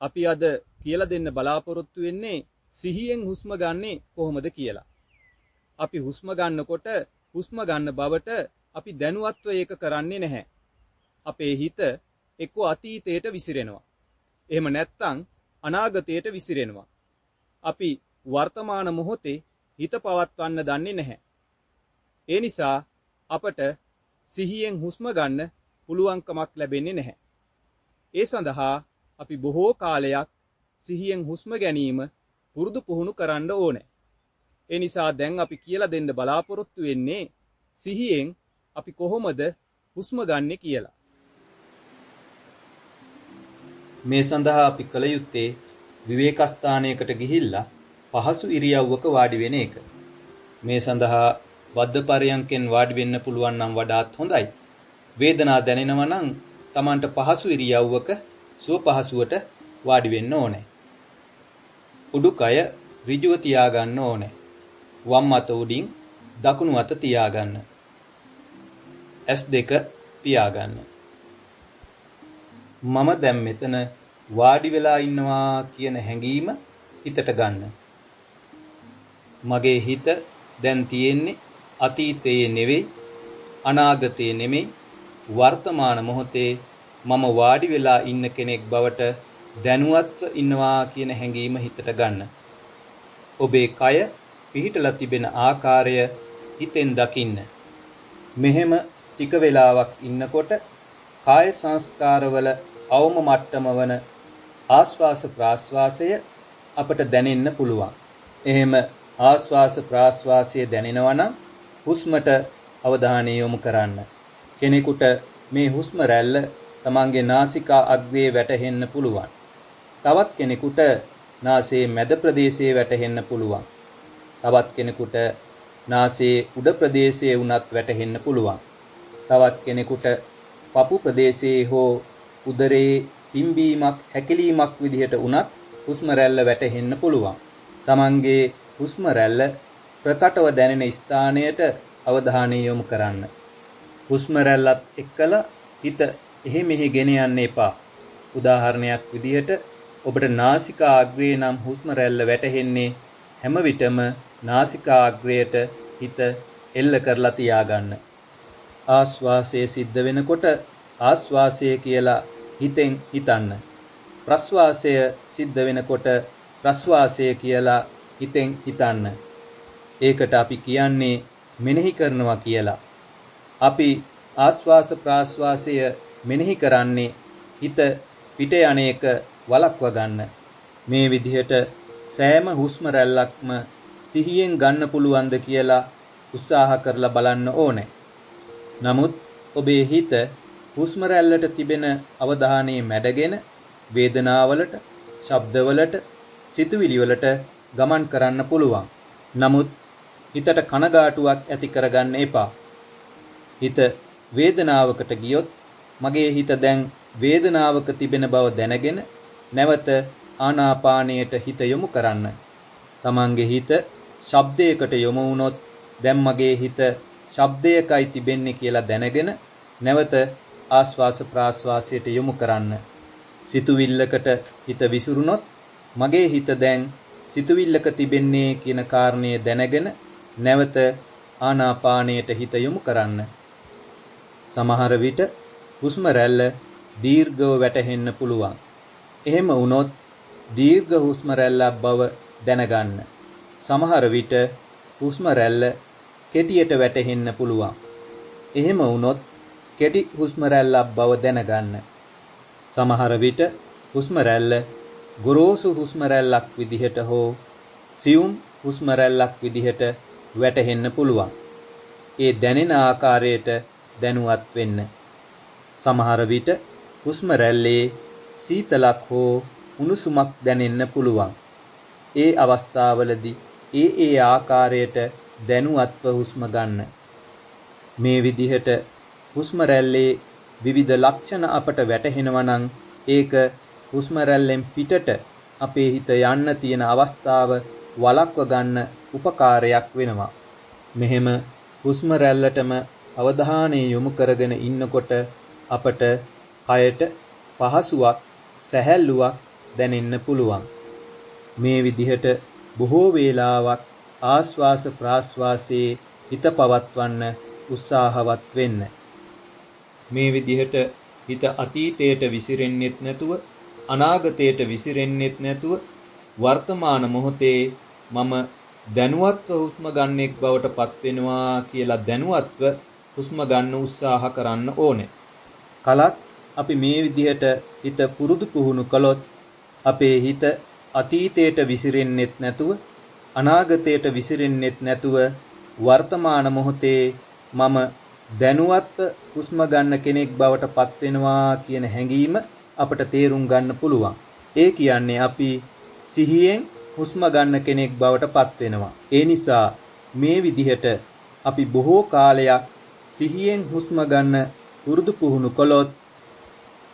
අපි අද කියලා දෙන්න බලාපොරොත්තු වෙන්නේ සිහියෙන් හුස්ම ගන්නේ කොහොමද කියලා. අපි හුස්ම ගන්නකොට හුස්ම ගන්න බවට අපි දැනුවත්ව ඒක කරන්නේ නැහැ. අපේ හිත එක්ක අතීතයට විසිරෙනවා. එහෙම නැත්නම් අනාගතයට විසිරෙනවා. අපි වර්තමාන මොහොතේ හිත පවත්වන්න දන්නේ නැහැ. ඒ නිසා අපට සිහියෙන් හුස්ම ගන්න පුළුවන්කමක් ලැබෙන්නේ නැහැ. ඒ සඳහා අපි බොහෝ කාලයක් සිහියෙන් හුස්ම ගැනීම පුරුදු පුහුණු කරන්න ඕනේ. ඒ නිසා දැන් අපි කියලා දෙන්න බලාපොරොත්තු වෙන්නේ සිහියෙන් අපි කොහොමද හුස්ම ගන්නෙ කියලා. මේ සඳහා අපි කළ යුත්තේ විවේකස්ථානයකට ගිහිල්ලා පහසු ඉරියව්වක වාඩි වෙන එක. මේ සඳහා වද්ද පරයන්කෙන් වාඩි වෙන්න පුළුවන් නම් වඩාත් හොඳයි. වේදනාව දැනෙනවා නම් Tamanට පහසු ඉරියව්වක සුව පහසුවට වාඩි වෙන්න ඕනේ. උඩුකය ඍජුව තියාගන්න ඕනේ. වම් අත උඩින් දකුණු අත තියාගන්න. S2 පියාගන්න. මම දැන් මෙතන වාඩි වෙලා ඉන්නවා කියන හැඟීම හිතට ගන්න. මගේ හිත දැන් තියෙන්නේ අතීතයේ නෙවෙයි අනාගතයේ නෙමෙයි වර්තමාන මොහොතේ මම වාඩි වෙලා ඉන්න කෙනෙක් බවට දැනුවත්ව ඉන්නවා කියන හැඟීම හිතට ගන්න. ඔබේ කය පිහිටලා තිබෙන ආකාරය හිතෙන් දකින්න. මෙහෙම ටික වෙලාවක් ඉන්නකොට කාය සංස්කාරවල අවම මට්ටම වන ආස්වාස ප්‍රාස්වාසය අපට දැනෙන්න පුළුවන්. එහෙම ආස්වාස ප්‍රාස්වාසය දැනෙනවා නම් හුස්මට අවධානය යොමු කරන්න. කෙනෙකුට මේ හුස්ම රැල්ල තමන්ගේ නාසිකා අග්‍රයේ වැටහෙන්න පුළුවන්. තවත් කෙනෙකුට නාසයේ මැද ප්‍රදේශයේ වැටහෙන්න පුළුවන්. තවත් කෙනෙකුට නාසයේ උඩ ප්‍රදේශයේ උනත් වැටහෙන්න පුළුවන්. තවත් කෙනෙකුට පපු ප්‍රදේශයේ හෝ උදරයේ පිම්බීමක් හැකිලීමක් විදිහට උනත් හුස්ම රැල්ල වැටහෙන්න පුළුවන්. තමන්ගේ හුස්ම රැල්ල ප්‍රකටව දැනෙන ස්ථානයට අවධානය යොමු කරන්න. හුස්ම රැල්ලත් එක්කලා හිත එහෙ මෙහෙ ගෙන යන්න එපා. උදාහරණයක් විදිහට ඔබට නාසිකා අග්‍රේ නම් හුස්ම රැල්ල වැටෙන්නේ හැම විටම නාසිකා අග්‍රයට හිත එල්ල කරලා තියාගන්න. ආස්වාසය සිද්ධ වෙනකොට ආස්වාසය කියලා හිතෙන් හිතන්න. ප්‍රස්වාසය සිද්ධ වෙනකොට ප්‍රස්වාසය කියලා හිතෙන් හිතන්න. ඒකට අපි කියන්නේ මෙනෙහි කරනවා කියලා. අපි ආස්වාස ප්‍රාස්වාසය මෙනෙහි කරන්නේ හිත පිට යන එක වළක්ව ගන්න. මේ විදිහට සෑම හුස්ම රැල්ලක්ම සිහියෙන් ගන්න පුළුවන්ද කියලා උත්සාහ කරලා බලන්න ඕනේ. නමුත් ඔබේ හිත හුස්ම රැල්ලට තිබෙන අවධානය මැඩගෙන වේදනාවලට, ශබ්දවලට, සිතුවිලි වලට ගමන් කරන්න පුළුවන්. නමුත් හිතට කනගාටුවක් ඇති කරගන්න එපා. හිත වේදනාවකට ගියොත් මගේ හිත දැන් වේදනාවක තිබෙන බව දැනගෙන නැවත ආනාපානයට හිත යොමු කරන්න. තමන්ගේ හිත ශබ්දයකට යොමු වුණොත් දැන් මගේ හිත ශබ්දයකයි තිබෙන්නේ කියලා දැනගෙන නැවත ආස්වාස ප්‍රාස්වාසයට යොමු කරන්න. සිතුවිල්ලකට හිත විසිරුණොත් මගේ හිත දැන් සිතුවිල්ලක තිබෙන්නේ කියන කාරණය දැනගෙන නැවත ආනාපානයට හිත යොමු කරන්න. සමහර විට හුස්ම රැල්ල දීර්ඝව වැටහෙන්න පුළුවන්. එහෙම වුණොත් දීර්ඝ හුස්ම රැල්ලක් බව දැනගන්න. සමහර විට හුස්ම රැල්ල කෙටියට වැටහෙන්න පුළුවන්. එහෙම වුණොත් කෙටි හුස්ම රැල්ලක් බව දැනගන්න. සමහර විට හුස්ම රැල්ල ගොරෝසු හුස්ම රැල්ලක් විදිහට හෝ සියුම් හුස්ම රැල්ලක් විදිහට වැටහෙන්න පුළුවන්. ඒ දැනෙන ආකාරයට දැනුවත් වෙන්න. සමහර විට හුස්ම රැල්ලේ සීතලක් හෝ උණුසුමක් දැනෙන්න පුළුවන්. ඒ අවස්ථාවලදී ඒ ඒ ආකාරයට දැනුවත්ව හුස්ම ගන්න. මේ විදිහට හුස්ම රැල්ලේ විවිධ ලක්ෂණ අපට වැටහෙනවා නම් ඒක හුස්ම රැල්ලෙන් පිටට අපේ හිත යන්න තියෙන අවස්ථාව වළක්ව ගන්න උපකාරයක් වෙනවා. මෙහෙම හුස්ම රැල්ලටම අවධානය යොමු කරගෙන ඉන්නකොට අපට කයට පහසුවක් සැහැල්ලුවක් දැනෙන්න පුළුවන්. මේ විදිහට බොහෝ වේලාවක් ආස්වාස ප්‍රාස්වාසයේ හිත පවත්වන්න උත්සාහවත් වෙන්න. මේ විදිහට හිත අතීතයට විසිරෙන්නෙත් නැතුව අනාගතයට විසිරෙන්නෙත් නැතුව වර්තමාන මොහොතේ මම දැනුවත්ව හුස්ම ගන්නෙක් බවට පත් වෙනවා කියලා දැනුවත්ව හුස්ම ගන්න උත්සාහ කරන්න ඕනේ. කලක් අපි මේ විදිහට හිත පුරුදු පුහුණු කළොත් අපේ හිත අතීතයට විසිරෙන්නෙත් නැතුව අනාගතයට විසිරෙන්නෙත් නැතුව වර්තමාන මොහොතේ මම දැනුවත්ව හුස්ම ගන්න කෙනෙක් බවට පත් වෙනවා කියන හැඟීම අපට තේරුම් ගන්න පුළුවන්. ඒ කියන්නේ අපි සිහියෙන් හුස්ම ගන්න කෙනෙක් බවට පත් වෙනවා. ඒ නිසා මේ විදිහට අපි බොහෝ කාලයක් සිහියෙන් හුස්ම ගන්න පුරුදු පුහුණු කළොත්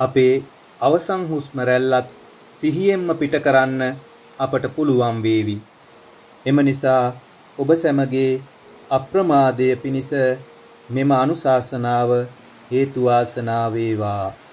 අපේ අවසන් හුස්ම රැල්ලත් සිහියෙන්ම පිට කරන්න අපට පුළුවන් වේවි. එම නිසා ඔබ සැමගේ අප්‍රමාදය පිණිස මෙම අනුශාසනාව හේතු වාසනා වේවා